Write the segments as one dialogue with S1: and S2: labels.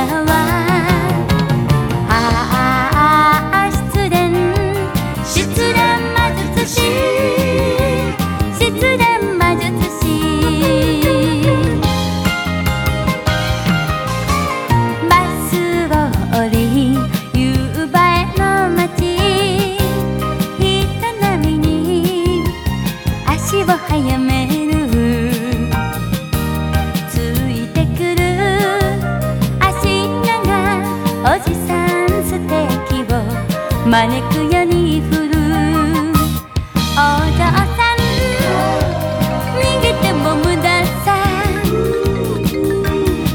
S1: Hello. 招くように振る。お嬢さん逃げても無駄さ。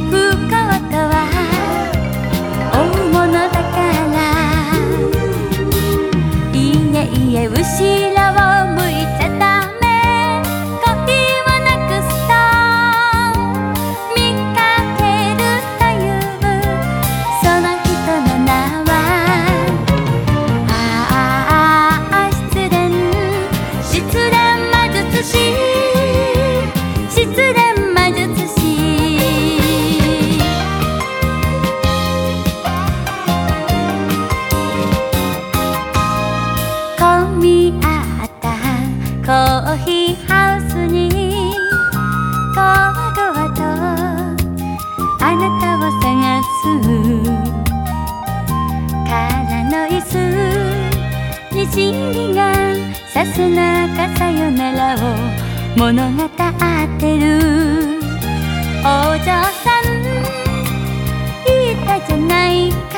S1: 不幸とは大物だからいえいえ後ろコーヒーハウスに。ゴワゴワとあなたを探す。空の椅子。にじりがさす中さよならを物語ってる。お嬢さん言ったじゃないか。